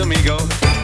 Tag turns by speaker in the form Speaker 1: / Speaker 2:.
Speaker 1: amigos.